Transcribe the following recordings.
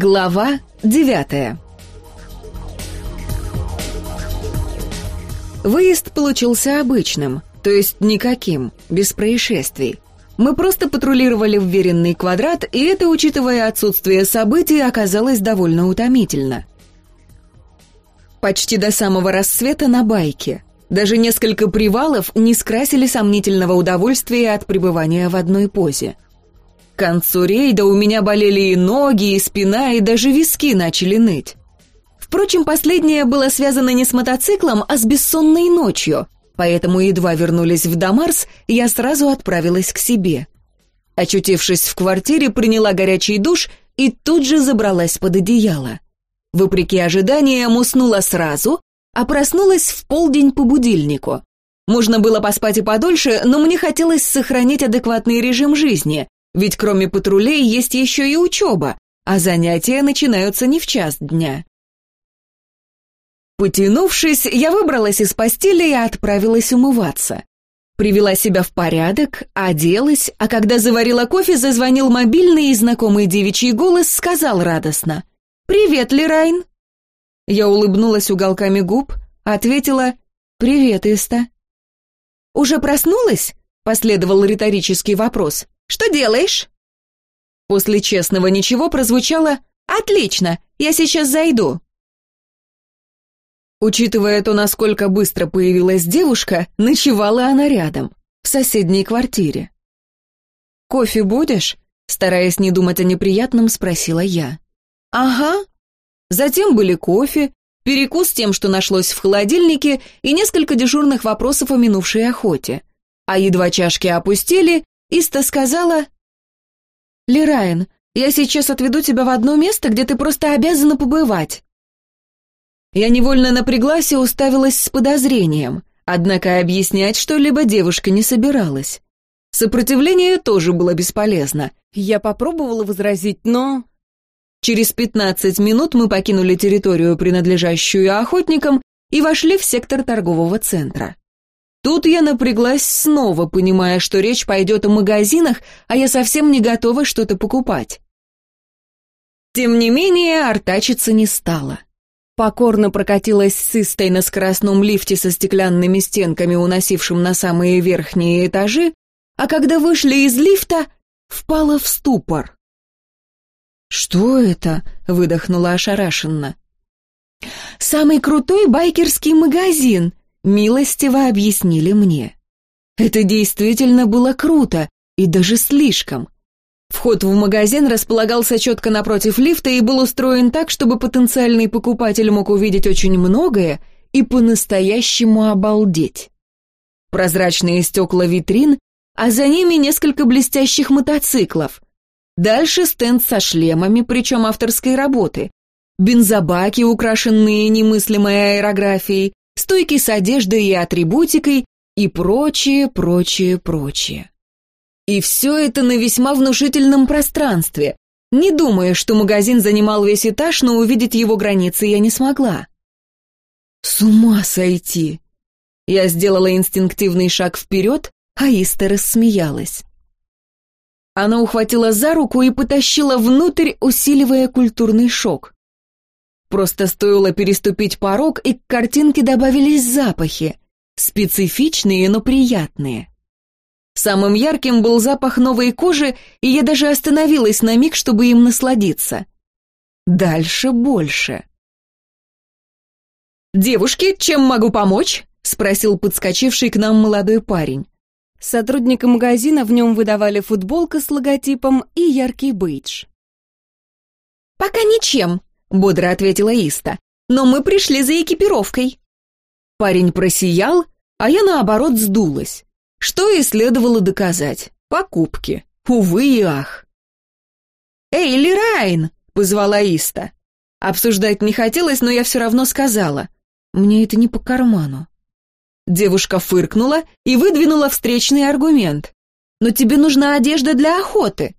Глава девятая Выезд получился обычным, то есть никаким, без происшествий. Мы просто патрулировали вверенный квадрат, и это, учитывая отсутствие событий, оказалось довольно утомительно. Почти до самого рассвета на байке. Даже несколько привалов не скрасили сомнительного удовольствия от пребывания в одной позе. К концу рейда у меня болели и ноги, и спина, и даже виски начали ныть. Впрочем, последнее было связано не с мотоциклом, а с бессонной ночью, поэтому едва вернулись в Дамарс, я сразу отправилась к себе. Очутившись в квартире, приняла горячий душ и тут же забралась под одеяло. Вопреки ожиданиям, уснула сразу, а проснулась в полдень по будильнику. Можно было поспать и подольше, но мне хотелось сохранить адекватный режим жизни, ведь кроме патрулей есть еще и учеба, а занятия начинаются не в час дня. Потянувшись, я выбралась из постели и отправилась умываться. Привела себя в порядок, оделась, а когда заварила кофе, зазвонил мобильный и знакомый девичий голос сказал радостно «Привет, Лерайн!» Я улыбнулась уголками губ, ответила «Привет, Иста». «Уже проснулась?» — последовал риторический вопрос. «Что делаешь?» После честного ничего прозвучало «Отлично, я сейчас зайду». Учитывая то, насколько быстро появилась девушка, ночевала она рядом, в соседней квартире. «Кофе будешь?» Стараясь не думать о неприятном, спросила я. «Ага». Затем были кофе, перекус тем, что нашлось в холодильнике, и несколько дежурных вопросов о минувшей охоте. А едва чашки опустили, Иста сказала... «Лерайн, я сейчас отведу тебя в одно место, где ты просто обязана побывать». Я невольно напряглась и уставилась с подозрением, однако объяснять что-либо девушка не собиралась. Сопротивление тоже было бесполезно. Я попробовала возразить, но... Через пятнадцать минут мы покинули территорию, принадлежащую охотникам, и вошли в сектор торгового центра. Тут я напряглась снова, понимая, что речь пойдет о магазинах, а я совсем не готова что-то покупать. Тем не менее, артачиться не стала покорно прокатилась с Истой на скоростном лифте со стеклянными стенками, уносившим на самые верхние этажи, а когда вышли из лифта, впала в ступор. «Что это?» — выдохнула ошарашенно. «Самый крутой байкерский магазин», — милостиво объяснили мне. Это действительно было круто, и даже слишком. Вход в магазин располагался четко напротив лифта и был устроен так, чтобы потенциальный покупатель мог увидеть очень многое и по-настоящему обалдеть. Прозрачные стекла витрин, а за ними несколько блестящих мотоциклов. Дальше стенд со шлемами, причем авторской работы. Бензобаки, украшенные немыслимой аэрографией, стойки с одеждой и атрибутикой и прочее, прочее, прочее. И все это на весьма внушительном пространстве. Не думая, что магазин занимал весь этаж, но увидеть его границы я не смогла. С ума сойти! Я сделала инстинктивный шаг вперед, а Иста рассмеялась. Она ухватила за руку и потащила внутрь, усиливая культурный шок. Просто стоило переступить порог, и к картинке добавились запахи. Специфичные, но приятные. Самым ярким был запах новой кожи, и я даже остановилась на миг, чтобы им насладиться. Дальше больше. «Девушки, чем могу помочь?» — спросил подскочивший к нам молодой парень. Сотрудника магазина в нем выдавали футболка с логотипом и яркий бейдж. «Пока ничем», — бодро ответила Иста, «но мы пришли за экипировкой». Парень просиял, а я, наоборот, сдулась. Что и следовало доказать. Покупки. Увы и ах. «Эй, Лирайн!» — позвала Иста. Обсуждать не хотелось, но я все равно сказала. Мне это не по карману. Девушка фыркнула и выдвинула встречный аргумент. «Но тебе нужна одежда для охоты».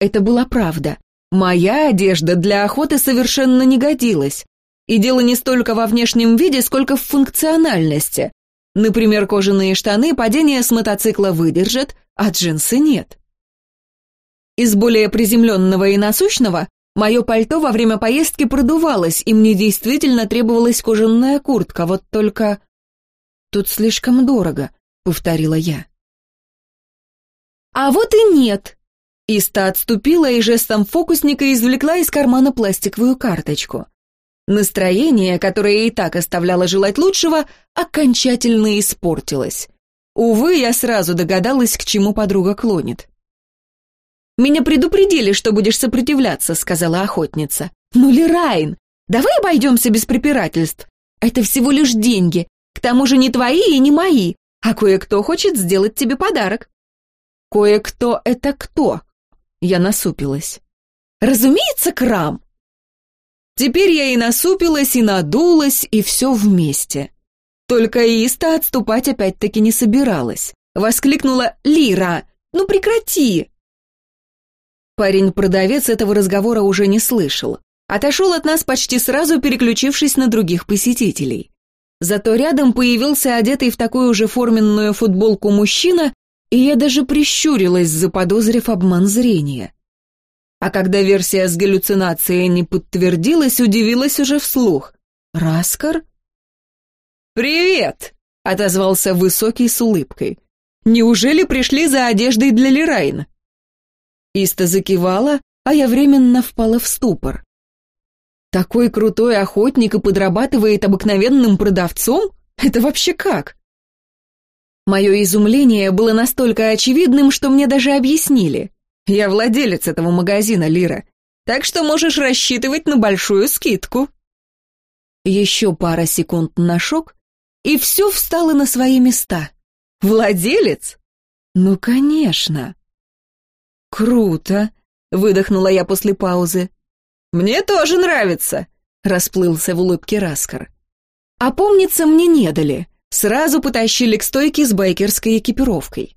Это была правда. Моя одежда для охоты совершенно не годилась. И дело не столько во внешнем виде, сколько в функциональности. Например, кожаные штаны падение с мотоцикла выдержат, а джинсы нет. Из более приземленного и насущного Мое пальто во время поездки продувалось, и мне действительно требовалась кожаная куртка, вот только... «Тут слишком дорого», — повторила я. «А вот и нет!» Иста отступила и жестом фокусника извлекла из кармана пластиковую карточку. Настроение, которое и так оставляло желать лучшего, окончательно испортилось. Увы, я сразу догадалась, к чему подруга клонит. «Меня предупредили, что будешь сопротивляться», — сказала охотница. «Ну, Лерайн, давай обойдемся без препирательств. Это всего лишь деньги, к тому же не твои и не мои, а кое-кто хочет сделать тебе подарок». «Кое-кто — это кто?» Я насупилась. «Разумеется, Крам!» Теперь я и насупилась, и надулась, и все вместе. Только Иста отступать опять-таки не собиралась. Воскликнула «Лира, ну прекрати!» Парень-продавец этого разговора уже не слышал. Отошел от нас почти сразу, переключившись на других посетителей. Зато рядом появился одетый в такую же форменную футболку мужчина, и я даже прищурилась, заподозрив обман зрения. А когда версия с галлюцинацией не подтвердилась, удивилась уже вслух. «Раскар?» «Привет!» — отозвался высокий с улыбкой. «Неужели пришли за одеждой для Лерайн?» Иста закивала, а я временно впала в ступор. Такой крутой охотник и подрабатывает обыкновенным продавцом? Это вообще как? Мое изумление было настолько очевидным, что мне даже объяснили. Я владелец этого магазина, Лира, так что можешь рассчитывать на большую скидку. Еще пара секунд на шок, и все встало на свои места. Владелец? Ну, конечно. Круто, выдохнула я после паузы. «Мне тоже нравится», — расплылся в улыбке Раскар. «А помнится, мне не дали. Сразу потащили к стойке с байкерской экипировкой».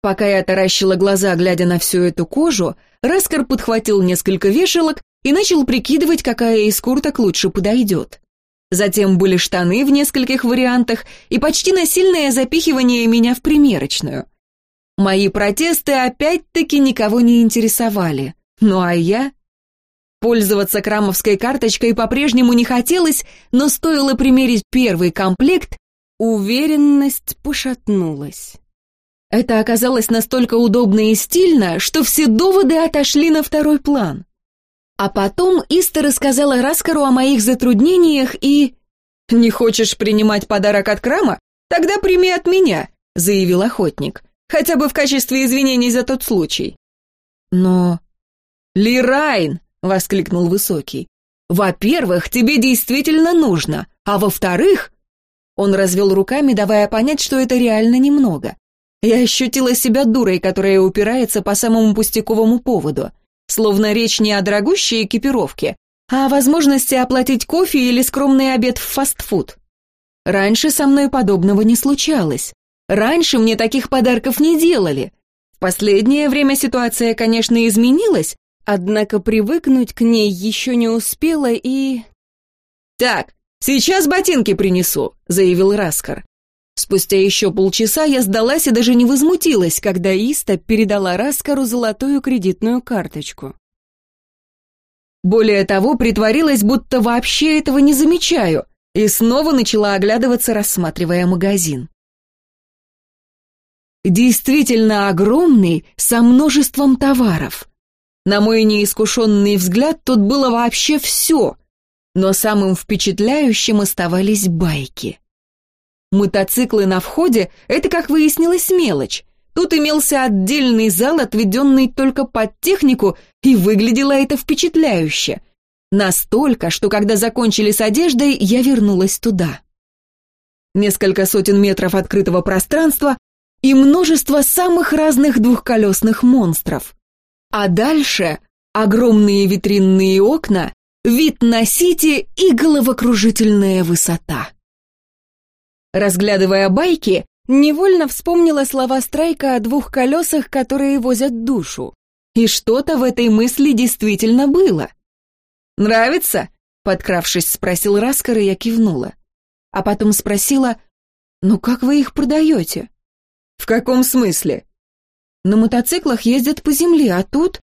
Пока я таращила глаза, глядя на всю эту кожу, Раскар подхватил несколько вешалок и начал прикидывать, какая из курток лучше подойдет. Затем были штаны в нескольких вариантах и почти насильное запихивание меня в примерочную. Мои протесты опять-таки никого не интересовали. Ну а я... Пользоваться крамовской карточкой по-прежнему не хотелось, но стоило примерить первый комплект, уверенность пошатнулась. Это оказалось настолько удобно и стильно, что все доводы отошли на второй план. А потом Иста рассказала Раскару о моих затруднениях и... «Не хочешь принимать подарок от Крама? Тогда прими от меня», — заявил охотник. «Хотя бы в качестве извинений за тот случай». «Но...» «Лирайн!» — воскликнул Высокий. «Во-первых, тебе действительно нужно, а во-вторых...» Он развел руками, давая понять, что это реально немного. Я ощутила себя дурой, которая упирается по самому пустяковому поводу. Словно речь не о дорогущей экипировке, а о возможности оплатить кофе или скромный обед в фастфуд. Раньше со мной подобного не случалось. Раньше мне таких подарков не делали. В последнее время ситуация, конечно, изменилась, Однако привыкнуть к ней еще не успела и... «Так, сейчас ботинки принесу», — заявил Раскар. Спустя еще полчаса я сдалась и даже не возмутилась, когда Иста передала Раскару золотую кредитную карточку. Более того, притворилась, будто вообще этого не замечаю, и снова начала оглядываться, рассматривая магазин. Действительно огромный, со множеством товаров. На мой неискушенный взгляд тут было вообще все, но самым впечатляющим оставались байки. Мотоциклы на входе — это, как выяснилось, мелочь. Тут имелся отдельный зал, отведенный только под технику, и выглядело это впечатляюще. Настолько, что когда закончили с одеждой, я вернулась туда. Несколько сотен метров открытого пространства и множество самых разных двухколесных монстров. А дальше огромные витринные окна, вид на Сити и головокружительная высота. Разглядывая байки, невольно вспомнила слова Страйка о двух колесах, которые возят душу. И что-то в этой мысли действительно было. «Нравится?» — подкравшись, спросил Раскар, и я кивнула. А потом спросила, «Ну как вы их продаете?» «В каком смысле?» На мотоциклах ездят по земле, а тут...»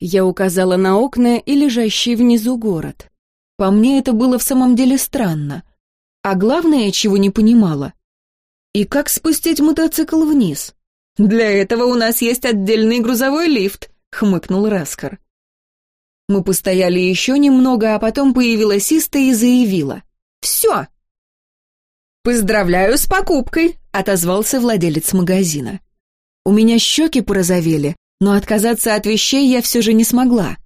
Я указала на окна и лежащий внизу город. По мне это было в самом деле странно. А главное, чего не понимала. И как спустить мотоцикл вниз? Для этого у нас есть отдельный грузовой лифт, хмыкнул Раскар. Мы постояли еще немного, а потом появилась Иста и заявила. «Все!» «Поздравляю с покупкой!» — отозвался владелец магазина. У меня щеки порозовели, но отказаться от вещей я все же не смогла.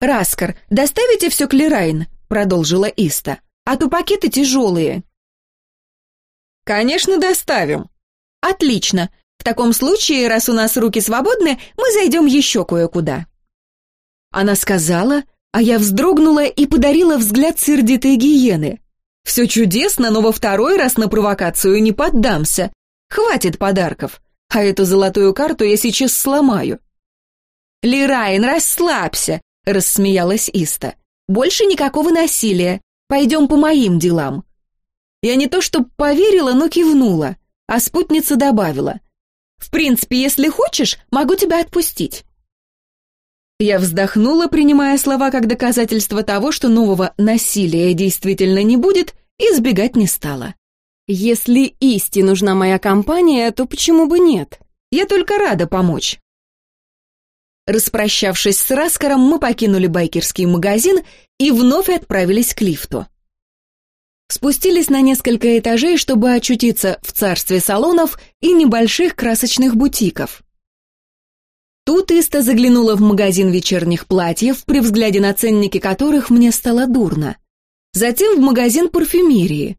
«Раскар, доставите все к Лерайн?» — продолжила Иста. «А то пакеты тяжелые». «Конечно, доставим». «Отлично. В таком случае, раз у нас руки свободны, мы зайдем еще кое-куда». Она сказала, а я вздрогнула и подарила взгляд сердитой гиены. «Все чудесно, но во второй раз на провокацию не поддамся. Хватит подарков, а эту золотую карту я сейчас сломаю». «Лирайн, расслабься», — рассмеялась Иста. «Больше никакого насилия. Пойдем по моим делам». Я не то что поверила, но кивнула, а спутница добавила. «В принципе, если хочешь, могу тебя отпустить». Я вздохнула, принимая слова как доказательство того, что нового насилия действительно не будет, и сбегать не стала. Если Исти нужна моя компания, то почему бы нет? Я только рада помочь. Распрощавшись с Раскаром, мы покинули байкерский магазин и вновь отправились к лифту. Спустились на несколько этажей, чтобы очутиться в царстве салонов и небольших красочных бутиков. Тут Иста заглянула в магазин вечерних платьев, при взгляде на ценники которых мне стало дурно. Затем в магазин парфюмерии.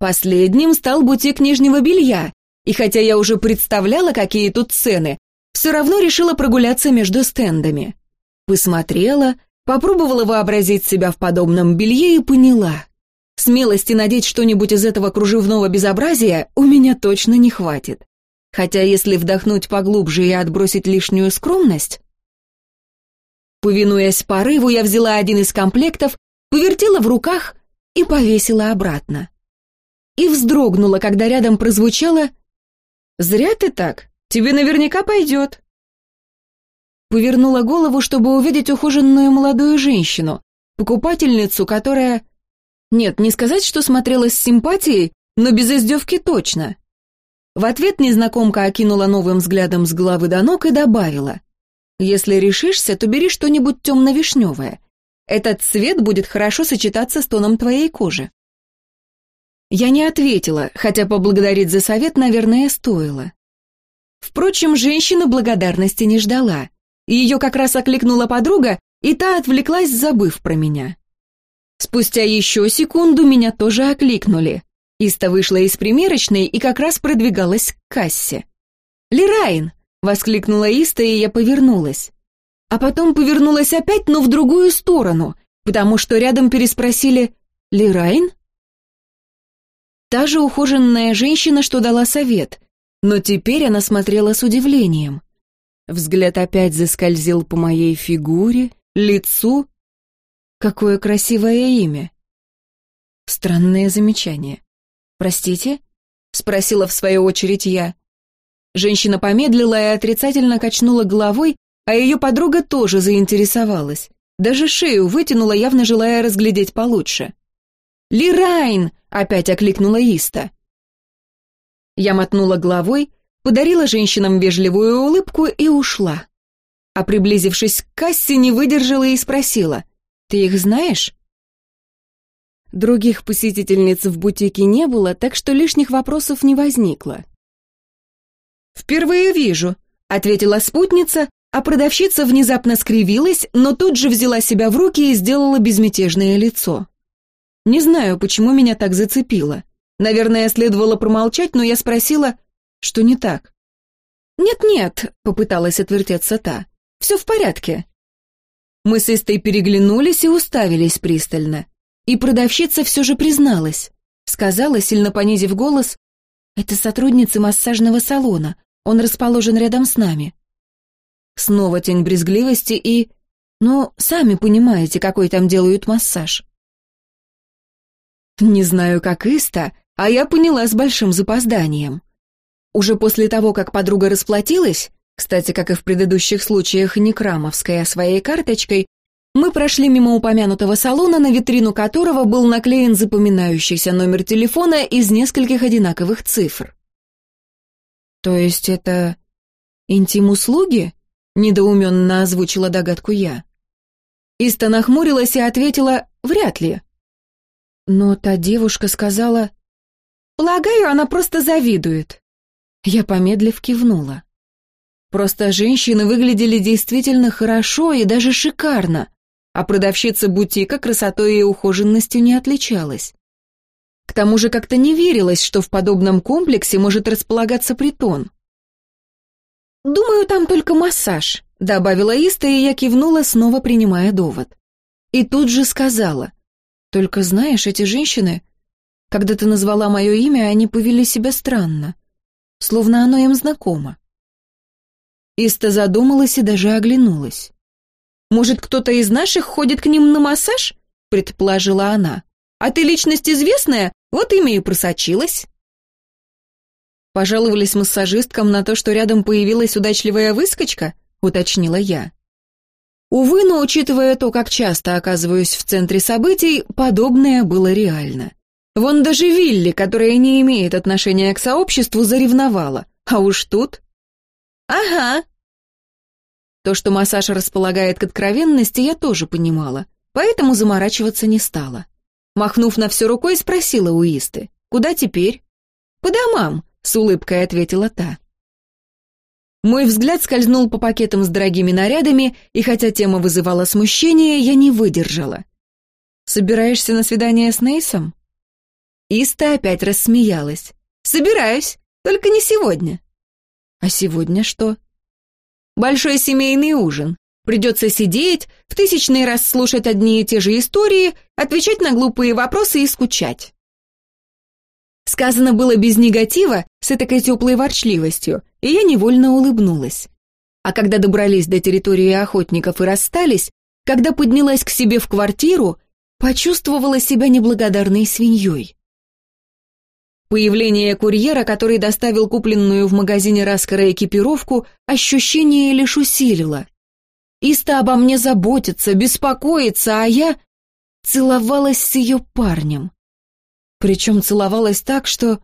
Последним стал бутик нижнего белья, и хотя я уже представляла, какие тут цены, все равно решила прогуляться между стендами. Посмотрела, попробовала вообразить себя в подобном белье и поняла. Смелости надеть что-нибудь из этого кружевного безобразия у меня точно не хватит. Хотя если вдохнуть поглубже и отбросить лишнюю скромность... Повинуясь порыву, я взяла один из комплектов, повертела в руках и повесила обратно. И вздрогнула, когда рядом прозвучало «Зря ты так, Тебе наверняка пойдет». Повернула голову, чтобы увидеть ухоженную молодую женщину, покупательницу, которая... Нет, не сказать, что смотрела с симпатией, но без издевки точно. В ответ незнакомка окинула новым взглядом с головы до ног и добавила. «Если решишься, то бери что-нибудь темно-вишневое. Этот цвет будет хорошо сочетаться с тоном твоей кожи». Я не ответила, хотя поблагодарить за совет, наверное, стоило. Впрочем, женщина благодарности не ждала. Ее как раз окликнула подруга, и та отвлеклась, забыв про меня. Спустя еще секунду меня тоже окликнули. Иста вышла из примерочной и как раз продвигалась к кассе. «Лерайн!» — воскликнула Иста, и я повернулась. А потом повернулась опять, но в другую сторону, потому что рядом переспросили «Лерайн?» Та же ухоженная женщина, что дала совет, но теперь она смотрела с удивлением. Взгляд опять заскользил по моей фигуре, лицу. Какое красивое имя. Странное замечание. «Простите?» — спросила в свою очередь я. Женщина помедлила и отрицательно качнула головой, а ее подруга тоже заинтересовалась. Даже шею вытянула, явно желая разглядеть получше. «Лирайн!» — опять окликнула Иста. Я мотнула головой, подарила женщинам вежливую улыбку и ушла. А приблизившись к кассе, не выдержала и спросила, «Ты их знаешь?» Других посетительниц в бутике не было, так что лишних вопросов не возникло. «Впервые вижу», — ответила спутница, а продавщица внезапно скривилась, но тут же взяла себя в руки и сделала безмятежное лицо. Не знаю, почему меня так зацепило. Наверное, следовало промолчать, но я спросила, что не так. «Нет-нет», — попыталась отвертеться та, — «все в порядке». Мы с Истой переглянулись и уставились пристально. И продавщица все же призналась. Сказала, сильно понизив голос, «Это сотрудница массажного салона, он расположен рядом с нами». Снова тень брезгливости и... Ну, сами понимаете, какой там делают массаж. Не знаю, как Иста, а я поняла с большим запозданием. Уже после того, как подруга расплатилась, кстати, как и в предыдущих случаях, не крамовской, а своей карточкой, мы прошли мимо упомянутого салона, на витрину которого был наклеен запоминающийся номер телефона из нескольких одинаковых цифр. «То есть это интим-услуги?» — недоуменно озвучила догадку я. Иста нахмурилась и ответила «вряд ли». Но та девушка сказала «Полагаю, она просто завидует». Я помедлив кивнула. Просто женщины выглядели действительно хорошо и даже шикарно, а продавщица бутика красотой и ухоженностью не отличалась. К тому же как-то не верилось, что в подобном комплексе может располагаться притон. «Думаю, там только массаж», — добавила Иста, и я кивнула, снова принимая довод. И тут же сказала, «Только знаешь, эти женщины, когда ты назвала мое имя, они повели себя странно, словно оно им знакомо». Иста задумалась и даже оглянулась. «Может, кто-то из наших ходит к ним на массаж?» — предположила она. «А ты личность известная, вот имя и просочилась». «Пожаловались массажисткам на то, что рядом появилась удачливая выскочка?» — уточнила я. Увы, но учитывая то, как часто оказываюсь в центре событий, подобное было реально. Вон даже Вилли, которая не имеет отношения к сообществу, заревновала. А уж тут... «Ага», то, что массаж располагает к откровенности, я тоже понимала, поэтому заморачиваться не стала. Махнув на все рукой, спросила у Исты, «Куда теперь?» «По домам», — с улыбкой ответила та. Мой взгляд скользнул по пакетам с дорогими нарядами, и хотя тема вызывала смущение, я не выдержала. «Собираешься на свидание с Нейсом?» Иста опять рассмеялась. «Собираюсь, только не сегодня». «А сегодня что?» Большой семейный ужин. Придется сидеть, в тысячный раз слушать одни и те же истории, отвечать на глупые вопросы и скучать. Сказано было без негатива, с этакой теплой ворчливостью, и я невольно улыбнулась. А когда добрались до территории охотников и расстались, когда поднялась к себе в квартиру, почувствовала себя неблагодарной свиньей. Появление курьера, который доставил купленную в магазине Раскара экипировку, ощущение лишь усилило. Иста обо мне заботится, беспокоится, а я целовалась с ее парнем. Причем целовалась так, что...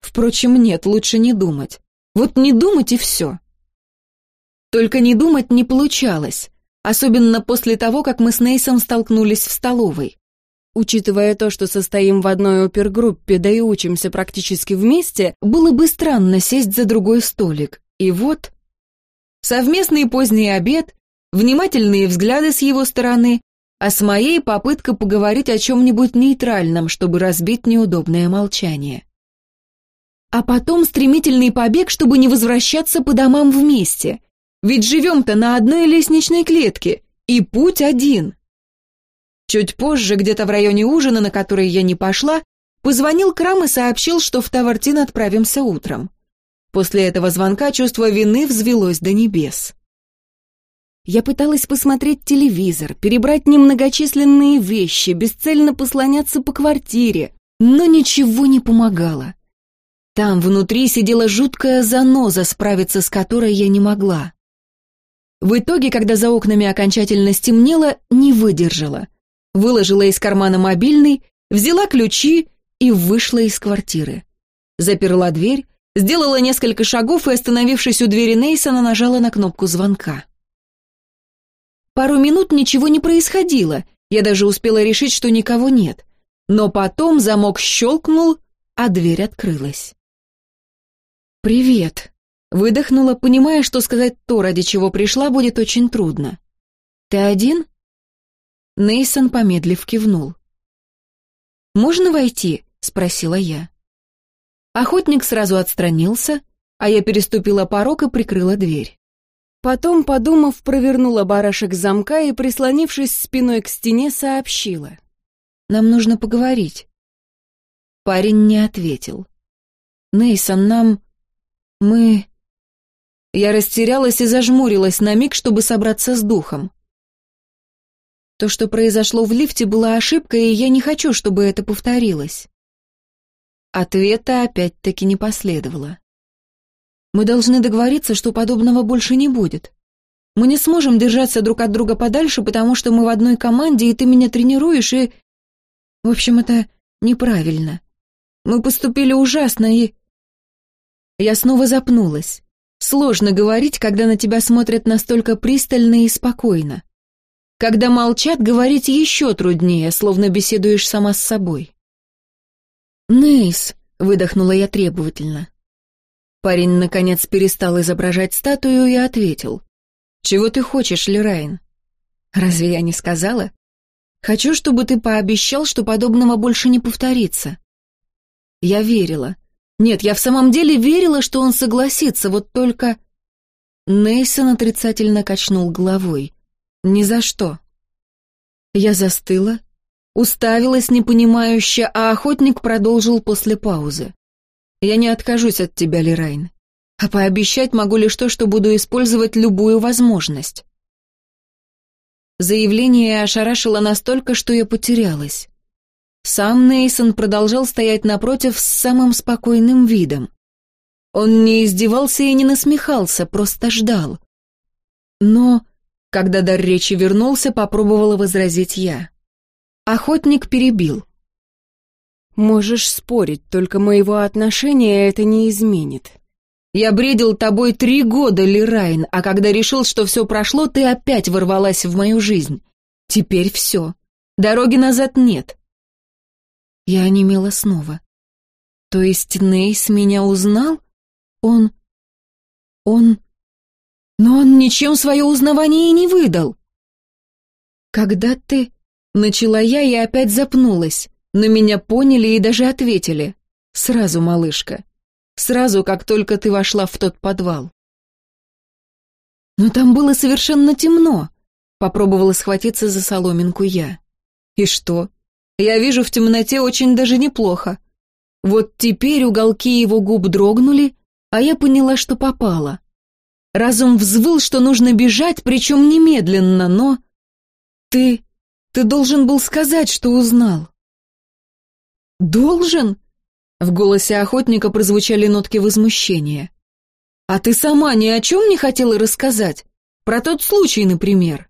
Впрочем, нет, лучше не думать. Вот не думать и все. Только не думать не получалось, особенно после того, как мы с Нейсом столкнулись в столовой. Учитывая то, что состоим в одной опергруппе, да и учимся практически вместе, было бы странно сесть за другой столик. И вот... Совместный поздний обед, внимательные взгляды с его стороны, а с моей попытка поговорить о чем-нибудь нейтральном, чтобы разбить неудобное молчание. А потом стремительный побег, чтобы не возвращаться по домам вместе. Ведь живем-то на одной лестничной клетке, и путь один. Чуть позже, где-то в районе ужина, на который я не пошла, позвонил Крам и сообщил, что в Тавартин отправимся утром. После этого звонка чувство вины взвелось до небес. Я пыталась посмотреть телевизор, перебрать немногочисленные вещи, бесцельно послоняться по квартире, но ничего не помогало. Там внутри сидела жуткая заноза, справиться с которой я не могла. В итоге, когда за окнами окончательно стемнело, не выдержала — выложила из кармана мобильный, взяла ключи и вышла из квартиры. Заперла дверь, сделала несколько шагов и, остановившись у двери Нейсона, нажала на кнопку звонка. Пару минут ничего не происходило, я даже успела решить, что никого нет. Но потом замок щелкнул, а дверь открылась. «Привет», — выдохнула, понимая, что сказать то, ради чего пришла, будет очень трудно. «Ты один?» Нейсон, помедлив, кивнул. «Можно войти?» — спросила я. Охотник сразу отстранился, а я переступила порог и прикрыла дверь. Потом, подумав, провернула барашек замка и, прислонившись спиной к стене, сообщила. «Нам нужно поговорить». Парень не ответил. Нейсон, нам... мы...» Я растерялась и зажмурилась на миг, чтобы собраться с духом. То, что произошло в лифте, была ошибкой, и я не хочу, чтобы это повторилось. Ответа опять-таки не последовало. Мы должны договориться, что подобного больше не будет. Мы не сможем держаться друг от друга подальше, потому что мы в одной команде, и ты меня тренируешь, и... В общем, это неправильно. Мы поступили ужасно, и... Я снова запнулась. Сложно говорить, когда на тебя смотрят настолько пристально и спокойно. Когда молчат, говорить еще труднее, словно беседуешь сама с собой. «Нейс», — выдохнула я требовательно. Парень, наконец, перестал изображать статую и ответил. «Чего ты хочешь, Лерайн?» «Разве я не сказала?» «Хочу, чтобы ты пообещал, что подобного больше не повторится». Я верила. Нет, я в самом деле верила, что он согласится, вот только... Нейсон отрицательно качнул головой. «Ни за что». Я застыла, уставилась непонимающе, а охотник продолжил после паузы. «Я не откажусь от тебя, Лерайн. А пообещать могу лишь то, что буду использовать любую возможность». Заявление ошарашило настолько, что я потерялась. Сам Нейсон продолжал стоять напротив с самым спокойным видом. Он не издевался и не насмехался, просто ждал. Но, когда дар речи вернулся, попробовала возразить я. Охотник перебил. «Можешь спорить, только моего отношения это не изменит. Я бредил тобой три года, Лирайн, а когда решил, что все прошло, ты опять ворвалась в мою жизнь. Теперь все. Дороги назад нет. Я онемела снова. То есть Нейс меня узнал? Он... Он... Но он ничем свое узнавание не выдал. Когда ты... Начала я и опять запнулась. На меня поняли и даже ответили. Сразу, малышка. Сразу, как только ты вошла в тот подвал. Но там было совершенно темно. Попробовала схватиться за соломинку я. И что? Я вижу в темноте очень даже неплохо. Вот теперь уголки его губ дрогнули, а я поняла, что попала. Разум взвыл, что нужно бежать, причем немедленно, но... Ты... ты должен был сказать, что узнал. «Должен?» В голосе охотника прозвучали нотки возмущения. «А ты сама ни о чем не хотела рассказать? Про тот случай, например?»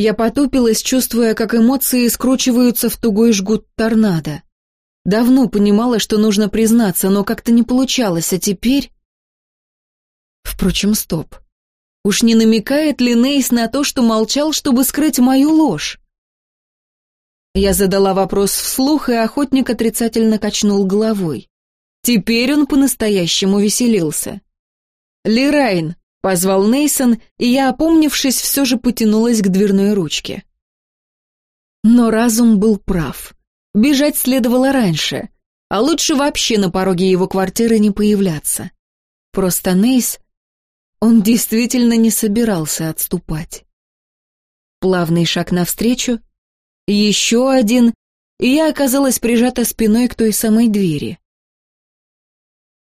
Я потупилась, чувствуя, как эмоции скручиваются в тугой жгут торнадо. Давно понимала, что нужно признаться, но как-то не получалось, а теперь... Впрочем, стоп. Уж не намекает ли Нейс на то, что молчал, чтобы скрыть мою ложь? Я задала вопрос вслух, и охотник отрицательно качнул головой. Теперь он по-настоящему веселился. «Лирайн, Позвал Нейсон, и я, опомнившись, все же потянулась к дверной ручке. Но разум был прав. Бежать следовало раньше, а лучше вообще на пороге его квартиры не появляться. Просто Нейс, он действительно не собирался отступать. Плавный шаг навстречу, еще один, и я оказалась прижата спиной к той самой двери.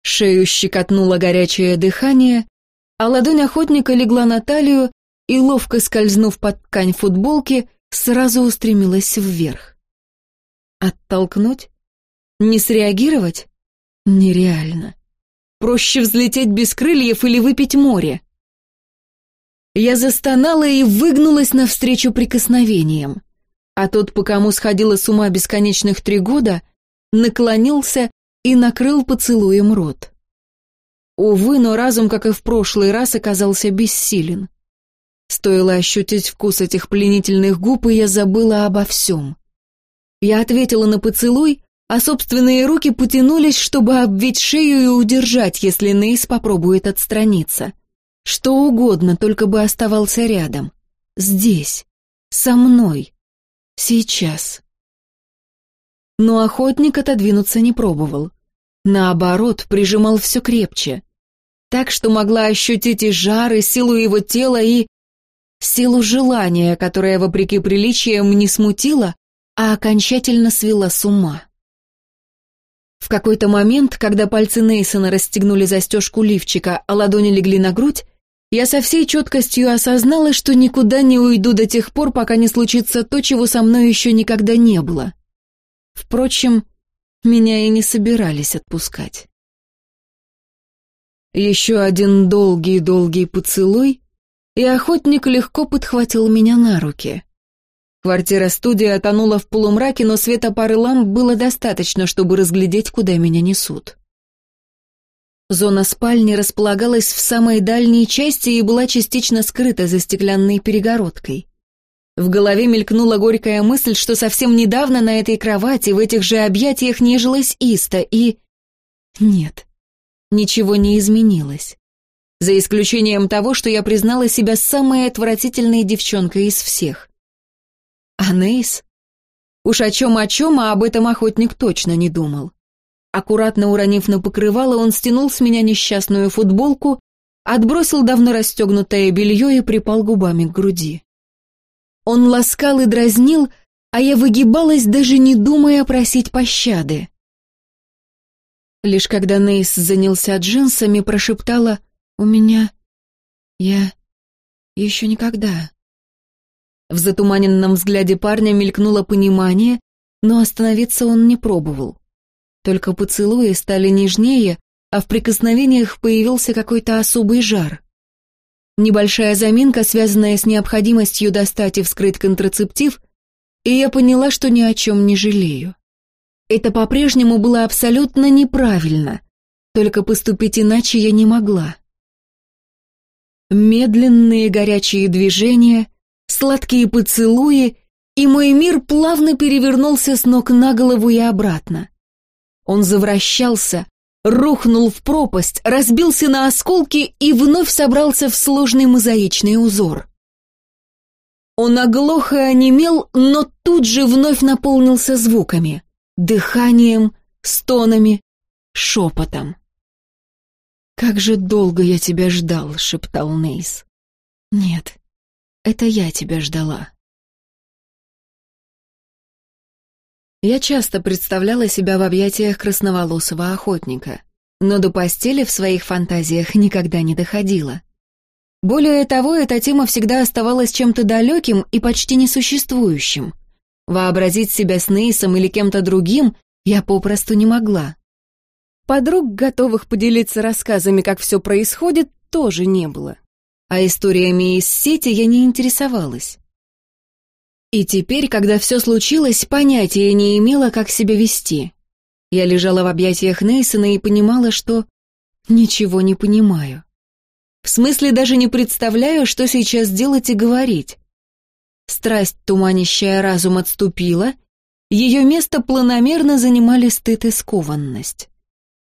Шею щекотнуло горячее дыхание, а ладонь охотника легла на талию и, ловко скользнув под ткань футболки, сразу устремилась вверх. Оттолкнуть? Не среагировать? Нереально. Проще взлететь без крыльев или выпить море. Я застонала и выгнулась навстречу прикосновениям. А тот, по кому сходила с ума бесконечных три года, наклонился и накрыл поцелуем рот. Увы, но разум, как и в прошлый раз, оказался бессилен. Стоило ощутить вкус этих пленительных губ, и я забыла обо всем. Я ответила на поцелуй, а собственные руки потянулись, чтобы обвить шею и удержать, если Нейс попробует отстраниться. Что угодно, только бы оставался рядом. Здесь. Со мной. Сейчас. Но охотник отодвинуться не пробовал. Наоборот, прижимал все крепче так что могла ощутить и жар, и силу его тела, и... силу желания, которая, вопреки приличиям, не смутила, а окончательно свела с ума. В какой-то момент, когда пальцы Нейсона расстегнули застежку лифчика, а ладони легли на грудь, я со всей четкостью осознала, что никуда не уйду до тех пор, пока не случится то, чего со мной еще никогда не было. Впрочем, меня и не собирались отпускать. Еще один долгий-долгий поцелуй, и охотник легко подхватил меня на руки. Квартира-студия тонула в полумраке, но света пары ламп было достаточно, чтобы разглядеть, куда меня несут. Зона спальни располагалась в самой дальней части и была частично скрыта за стеклянной перегородкой. В голове мелькнула горькая мысль, что совсем недавно на этой кровати в этих же объятиях нежилась Иста, и... Нет, ничего не изменилось. За исключением того, что я признала себя самой отвратительной девчонкой из всех. А Нейс? Уж о чем о чем, а об этом охотник точно не думал. Аккуратно уронив на покрывало, он стянул с меня несчастную футболку, отбросил давно расстегнутое белье и припал губами к груди. Он ласкал и дразнил, а я выгибалась, даже не думая просить пощады. Лишь когда Нейс занялся джинсами, прошептала «У меня... я... еще никогда...» В затуманенном взгляде парня мелькнуло понимание, но остановиться он не пробовал. Только поцелуи стали нежнее, а в прикосновениях появился какой-то особый жар. Небольшая заминка, связанная с необходимостью достать и вскрыть контрацептив, и я поняла, что ни о чем не жалею. Это по-прежнему было абсолютно неправильно, только поступить иначе я не могла. Медленные горячие движения, сладкие поцелуи, и мой мир плавно перевернулся с ног на голову и обратно. Он завращался, рухнул в пропасть, разбился на осколки и вновь собрался в сложный мозаичный узор. Он оглох и онемел, но тут же вновь наполнился звуками, дыханием, стонами, шепотом. «Как же долго я тебя ждал», — шептал Нейс. «Нет, это я тебя ждала». Я часто представляла себя в объятиях красноволосого охотника, но до постели в своих фантазиях никогда не доходила. Более того, эта тема всегда оставалась чем-то далеким и почти несуществующим. Вообразить себя с Нейсом или кем-то другим я попросту не могла. Подруг, готовых поделиться рассказами, как все происходит, тоже не было. А историями из сети я не интересовалась. И теперь, когда все случилось, понятия не имела, как себя вести. Я лежала в объятиях Нейсона и понимала, что ничего не понимаю. В смысле, даже не представляю, что сейчас делать и говорить. Страсть, туманящая разум, отступила, ее место планомерно занимали стыд и скованность.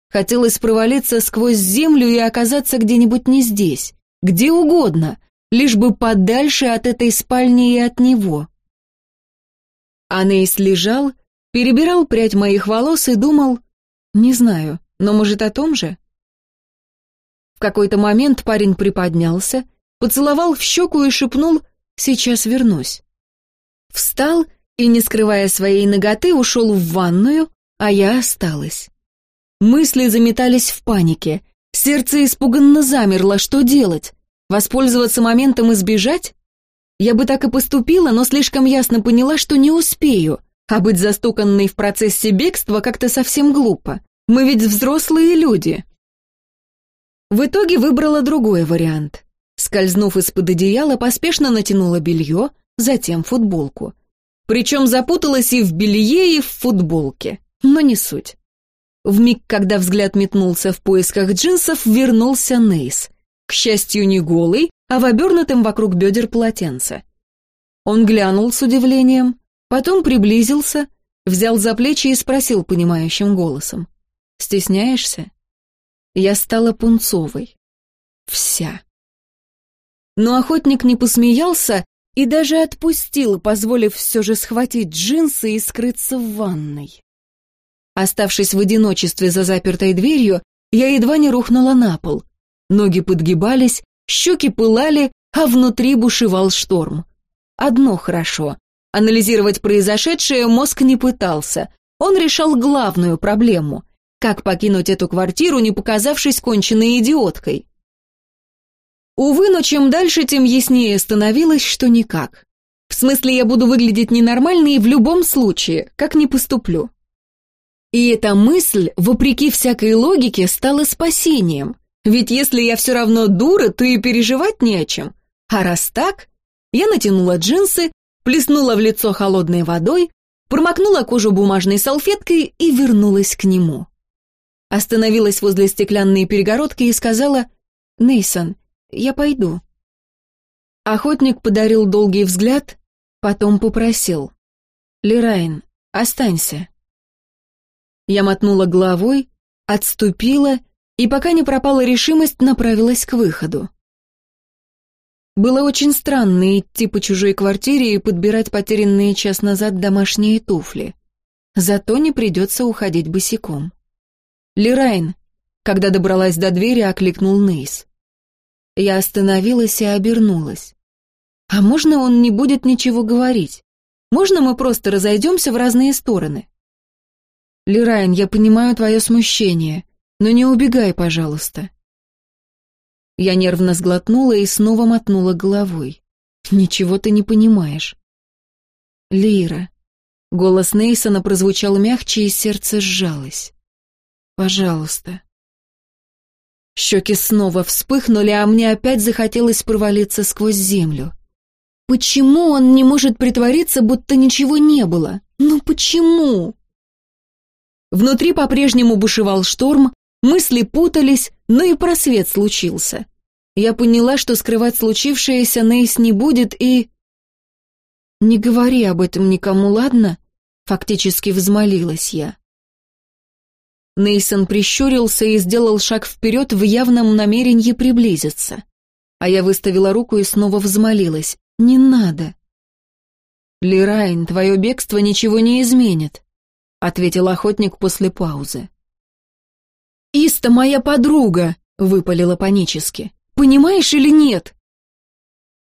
Хотелось провалиться сквозь землю и оказаться где-нибудь не здесь, где угодно, лишь бы подальше от этой спальни и от него. Анейс лежал, перебирал прядь моих волос и думал, не знаю, но может о том же? В какой-то момент парень приподнялся, поцеловал в щеку и шепнул «Сейчас вернусь». Встал и, не скрывая своей ноготы, ушел в ванную, а я осталась. Мысли заметались в панике, сердце испуганно замерло, что делать? Воспользоваться моментом и сбежать? Я бы так и поступила, но слишком ясно поняла, что не успею, а быть застуканной в процессе бегства как-то совсем глупо. Мы ведь взрослые люди. В итоге выбрала другой вариант. Скользнув из-под одеяла, поспешно натянула белье, затем футболку. Причем запуталась и в белье, и в футболке. Но не суть. В миг, когда взгляд метнулся в поисках джинсов, вернулся Нейс. К счастью, не голый, а в обернутом вокруг бедер полотенце. Он глянул с удивлением, потом приблизился, взял за плечи и спросил понимающим голосом. «Стесняешься?» Я стала пунцовой. Вся. Но охотник не посмеялся и даже отпустил, позволив все же схватить джинсы и скрыться в ванной. Оставшись в одиночестве за запертой дверью, я едва не рухнула на пол. Ноги подгибались, щеки пылали, а внутри бушевал шторм. Одно хорошо. Анализировать произошедшее мозг не пытался. Он решал главную проблему. Как покинуть эту квартиру, не показавшись конченной идиоткой? Увы, но чем дальше, тем яснее становилось, что никак. В смысле, я буду выглядеть ненормально и в любом случае, как не поступлю. И эта мысль, вопреки всякой логике, стала спасением. Ведь если я все равно дура, то и переживать не о чем. А раз так, я натянула джинсы, плеснула в лицо холодной водой, промокнула кожу бумажной салфеткой и вернулась к нему. Остановилась возле стеклянной перегородки и сказала «Нейсон, я пойду». Охотник подарил долгий взгляд, потом попросил «Лерайн, останься». Я мотнула головой, отступила и, пока не пропала решимость, направилась к выходу. Было очень странно идти по чужой квартире и подбирать потерянные час назад домашние туфли. Зато не придется уходить босиком. «Лерайн!» Когда добралась до двери, окликнул Нейс. Я остановилась и обернулась. «А можно он не будет ничего говорить? Можно мы просто разойдемся в разные стороны?» «Лерайн, я понимаю твое смущение, но не убегай, пожалуйста». Я нервно сглотнула и снова мотнула головой. «Ничего ты не понимаешь». «Лира». Голос Нейсона прозвучал мягче, и сердце сжалось. «Пожалуйста». Щеки снова вспыхнули, а мне опять захотелось провалиться сквозь землю. Почему он не может притвориться, будто ничего не было? Ну почему? Внутри по-прежнему бушевал шторм, мысли путались, но и просвет случился. Я поняла, что скрывать случившееся Нейс не будет, и... «Не говори об этом никому, ладно?» Фактически взмолилась я. Нейсон прищурился и сделал шаг вперед в явном намерении приблизиться. А я выставила руку и снова взмолилась. «Не надо». «Лирайн, твое бегство ничего не изменит», — ответил охотник после паузы. «Иста моя подруга!» — выпалила панически. «Понимаешь или нет?»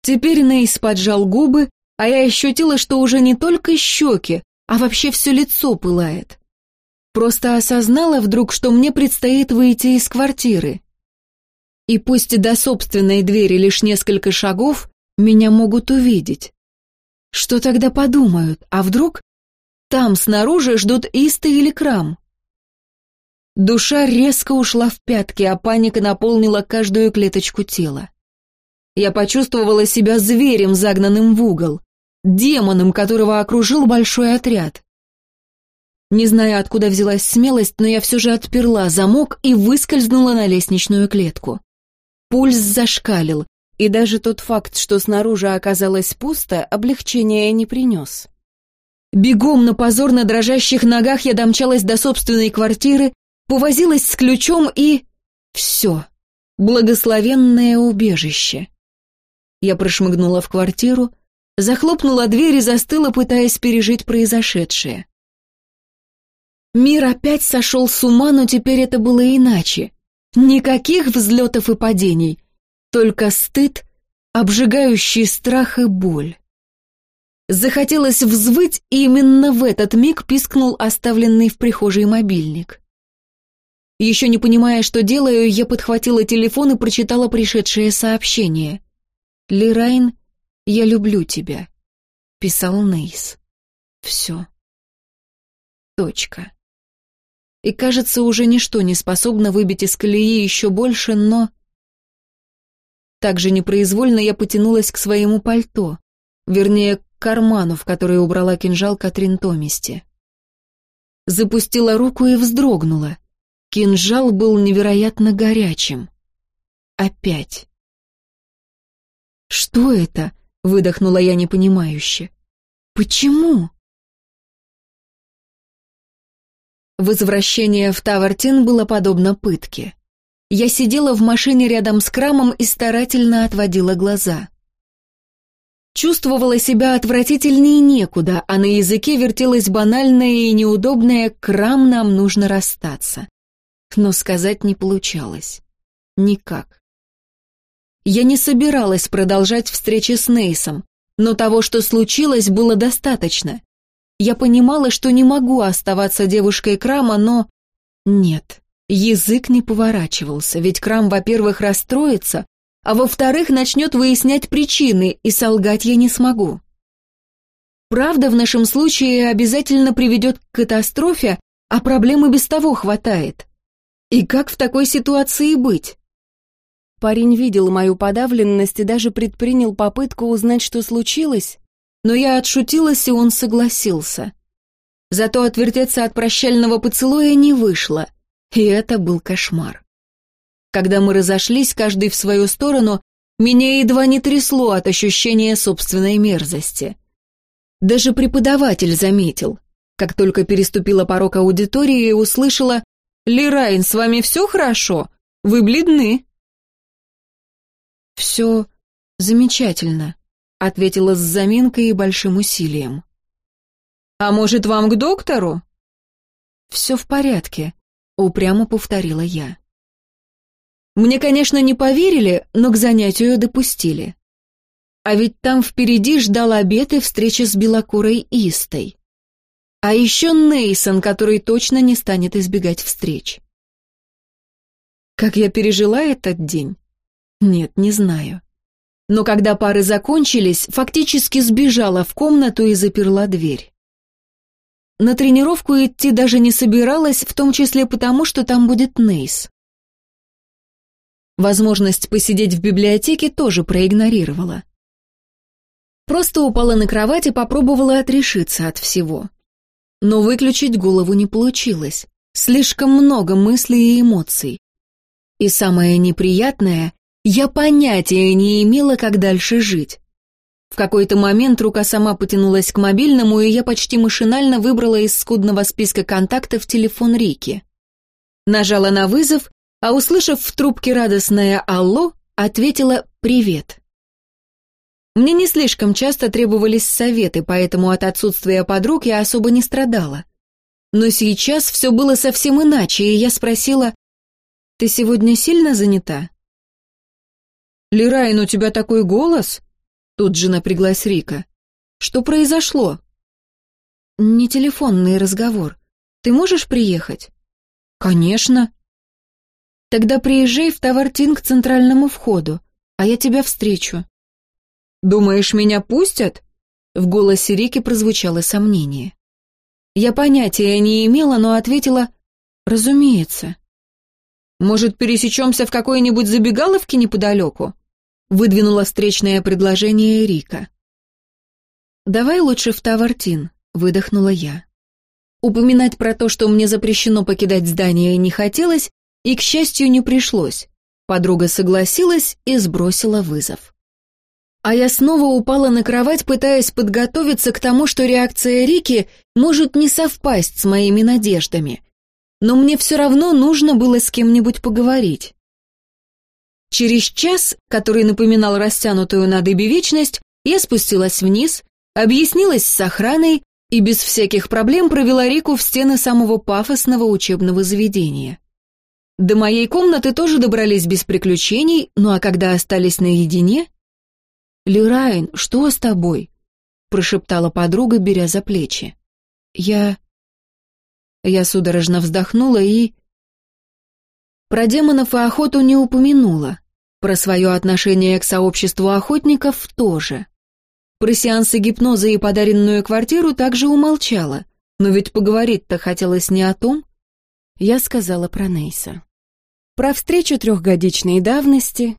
Теперь Нейс поджал губы, а я ощутила, что уже не только щеки, а вообще все лицо пылает. Просто осознала вдруг, что мне предстоит выйти из квартиры. И пусть до собственной двери лишь несколько шагов, меня могут увидеть. Что тогда подумают, а вдруг там снаружи ждут Иста или Крам? Душа резко ушла в пятки, а паника наполнила каждую клеточку тела. Я почувствовала себя зверем, загнанным в угол, демоном, которого окружил большой отряд. Не знаю, откуда взялась смелость, но я все же отперла замок и выскользнула на лестничную клетку. Пульс зашкалил, и даже тот факт, что снаружи оказалось пусто, облегчения не принес. Бегом на позорно дрожащих ногах я домчалась до собственной квартиры, повозилась с ключом и... Все. Благословенное убежище. Я прошмыгнула в квартиру, захлопнула дверь и застыла, пытаясь пережить произошедшее. Мир опять сошел с ума, но теперь это было иначе. Никаких взлетов и падений — только стыд, обжигающий страх и боль. Захотелось взвыть, и именно в этот миг пискнул оставленный в прихожей мобильник. Еще не понимая, что делаю, я подхватила телефон и прочитала пришедшее сообщение. «Лирайн, я люблю тебя», — писал Нейс. Все. Точка. И кажется, уже ничто не способно выбить из колеи еще больше, но... Также непроизвольно я потянулась к своему пальто, вернее, к карману, в который убрала кинжал Катрин Томисти. Запустила руку и вздрогнула. Кинжал был невероятно горячим. Опять. «Что это?» — выдохнула я непонимающе. «Почему?» Возвращение в Тавартин было подобно пытке. Я сидела в машине рядом с Крамом и старательно отводила глаза. Чувствовала себя отвратительнее некуда, а на языке вертелось банальное и неудобное «Крам, нам нужно расстаться». Но сказать не получалось. Никак. Я не собиралась продолжать встречи с Нейсом, но того, что случилось, было достаточно. Я понимала, что не могу оставаться девушкой Крама, но... Нет. Язык не поворачивался, ведь Крам, во-первых, расстроится, а во-вторых, начнет выяснять причины, и солгать я не смогу. Правда в нашем случае обязательно приведет к катастрофе, а проблемы без того хватает. И как в такой ситуации быть? Парень видел мою подавленность и даже предпринял попытку узнать, что случилось, но я отшутилась, и он согласился. Зато отвертеться от прощального поцелуя не вышло, и это был кошмар. Когда мы разошлись, каждый в свою сторону, меня едва не трясло от ощущения собственной мерзости. Даже преподаватель заметил. Как только переступила порог аудитории и услышала «Лирайн, с вами все хорошо? Вы бледны». «Все замечательно», — ответила с заминкой и большим усилием. «А может, вам к доктору?» «Все в порядке», — упрямо повторила я. Мне, конечно, не поверили, но к занятию допустили. А ведь там впереди ждал обед и встреча с белокурой Истой. А еще Нейсон, который точно не станет избегать встреч. Как я пережила этот день? Нет, не знаю. Но когда пары закончились, фактически сбежала в комнату и заперла дверь. На тренировку идти даже не собиралась, в том числе потому, что там будет Нейс. Возможность посидеть в библиотеке тоже проигнорировала. Просто упала на кровать и попробовала отрешиться от всего. Но выключить голову не получилось. Слишком много мыслей и эмоций. И самое неприятное, я понятия не имела, как дальше жить. В какой-то момент рука сама потянулась к мобильному, и я почти машинально выбрала из скудного списка контактов телефон Рики. Нажала на вызов а услышав в трубке радостное «Алло», ответила «Привет». Мне не слишком часто требовались советы, поэтому от отсутствия подруг я особо не страдала. Но сейчас все было совсем иначе, и я спросила, «Ты сегодня сильно занята?» «Лирайн, у тебя такой голос?» Тут же напряглась Рика. «Что произошло?» «Не телефонный разговор. Ты можешь приехать?» «Конечно», Тогда приезжай в Тавартин к центральному входу, а я тебя встречу». «Думаешь, меня пустят?» В голосе Рики прозвучало сомнение. Я понятия не имела, но ответила «Разумеется». «Может, пересечемся в какой-нибудь забегаловке неподалеку?» Выдвинула встречное предложение Рика. «Давай лучше в Тавартин», — выдохнула я. Упоминать про то, что мне запрещено покидать здание, не хотелось, и, к счастью, не пришлось. Подруга согласилась и сбросила вызов. А я снова упала на кровать, пытаясь подготовиться к тому, что реакция Рики может не совпасть с моими надеждами. Но мне все равно нужно было с кем-нибудь поговорить. Через час, который напоминал растянутую на дыбе вечность, я спустилась вниз, объяснилась с охраной и без всяких проблем провела Рику в стены самого пафосного учебного заведения. До моей комнаты тоже добрались без приключений, ну а когда остались наедине... «Лирайн, что с тобой?» — прошептала подруга, беря за плечи. «Я...» Я судорожно вздохнула и... Про демонов и охоту не упомянула. Про свое отношение к сообществу охотников тоже. Про сеансы гипноза и подаренную квартиру также умолчала. Но ведь поговорить-то хотелось не о том. Я сказала про Нейса про встречу трехгодичной давности,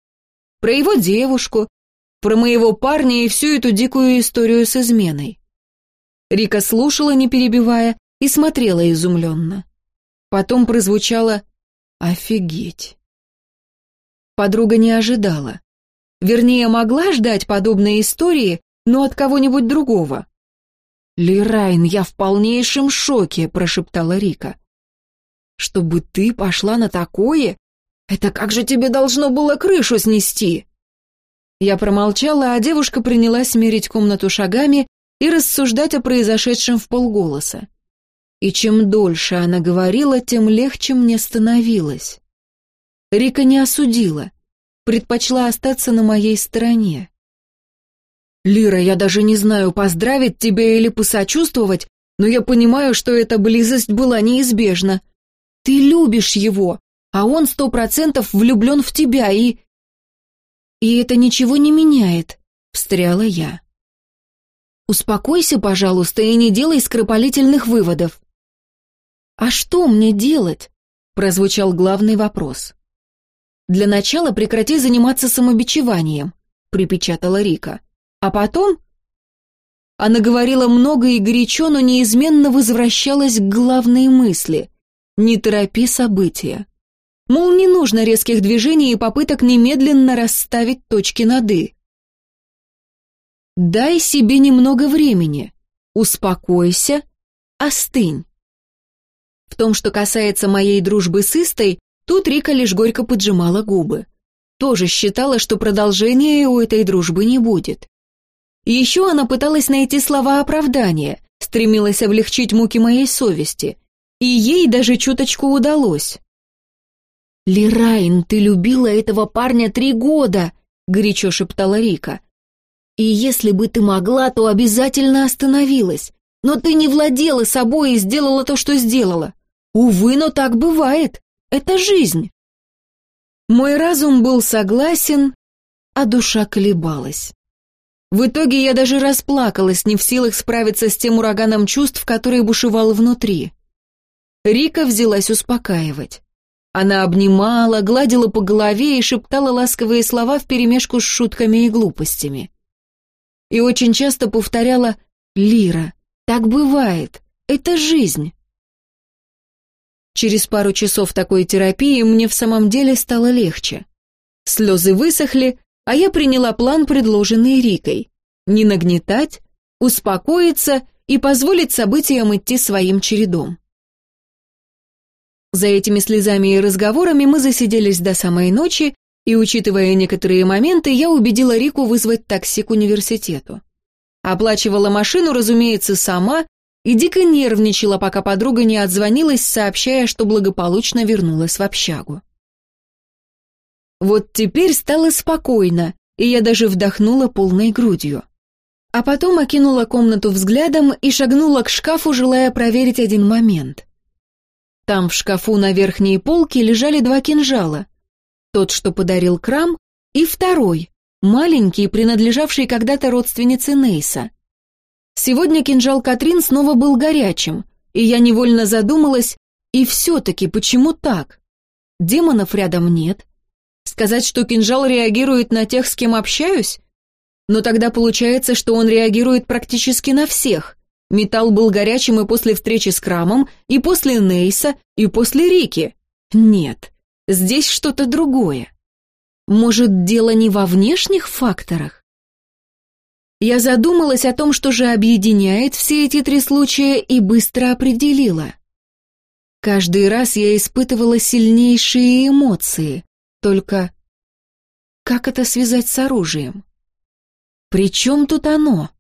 про его девушку, про моего парня и всю эту дикую историю с изменой. Рика слушала, не перебивая, и смотрела изумленно. Потом прозвучало «Офигеть». Подруга не ожидала. Вернее, могла ждать подобной истории, но от кого-нибудь другого. «Лирайн, я в полнейшем шоке», — прошептала Рика. «Чтобы ты пошла на такое? «Это как же тебе должно было крышу снести?» Я промолчала, а девушка принялась мерить комнату шагами и рассуждать о произошедшем в полголоса. И чем дольше она говорила, тем легче мне становилось. Рика не осудила, предпочла остаться на моей стороне. «Лира, я даже не знаю, поздравить тебя или посочувствовать, но я понимаю, что эта близость была неизбежна. Ты любишь его, а он сто процентов влюблен в тебя и...» «И это ничего не меняет», — встряла я. «Успокойся, пожалуйста, и не делай скоропалительных выводов». «А что мне делать?» — прозвучал главный вопрос. Для начала прекрати заниматься самобичеванием», — припечатала Рика. «А потом...» Она говорила много и горячо, но неизменно возвращалась к главной мысли. «Не торопи события». Мол, не нужно резких движений и попыток немедленно расставить точки над «и». Дай себе немного времени, успокойся, остынь. В том, что касается моей дружбы с Истой, тут Рика лишь горько поджимала губы. Тоже считала, что продолжения у этой дружбы не будет. Еще она пыталась найти слова оправдания, стремилась облегчить муки моей совести. И ей даже чуточку удалось. «Лирайн, ты любила этого парня три года!» — горячо шептала Рика. И если бы ты могла, то обязательно остановилась. Но ты не владела собой и сделала то, что сделала. Увы, но так бывает. Это жизнь. Мой разум был согласен, а душа колебалась. В итоге я даже расплакалась, не в силах справиться с тем ураганом чувств, который бушевал внутри. Рика взялась успокаивать. Она обнимала, гладила по голове и шептала ласковые слова вперемешку с шутками и глупостями и очень часто повторяла «Лира, так бывает, это жизнь». Через пару часов такой терапии мне в самом деле стало легче. Слезы высохли, а я приняла план, предложенный Рикой. Не нагнетать, успокоиться и позволить событиям идти своим чередом. За этими слезами и разговорами мы засиделись до самой ночи, и, учитывая некоторые моменты, я убедила Рику вызвать такси к университету. Оплачивала машину, разумеется, сама, и дико нервничала, пока подруга не отзвонилась, сообщая, что благополучно вернулась в общагу. Вот теперь стало спокойно, и я даже вдохнула полной грудью. А потом окинула комнату взглядом и шагнула к шкафу, желая проверить один момент. Там в шкафу на верхней полке лежали два кинжала, тот, что подарил Крам, и второй, маленький, принадлежавший когда-то родственнице Нейса. Сегодня кинжал Катрин снова был горячим, и я невольно задумалась, и все-таки почему так? Демонов рядом нет. Сказать, что кинжал реагирует на тех, с кем общаюсь? Но тогда получается, что он реагирует практически на всех. Металл был горячим и после встречи с Крамом, и после Нейса, и после Рики. Нет, Здесь что-то другое. Может, дело не во внешних факторах? Я задумалась о том, что же объединяет все эти три случая, и быстро определила. Каждый раз я испытывала сильнейшие эмоции, только как это связать с оружием? При чем тут оно?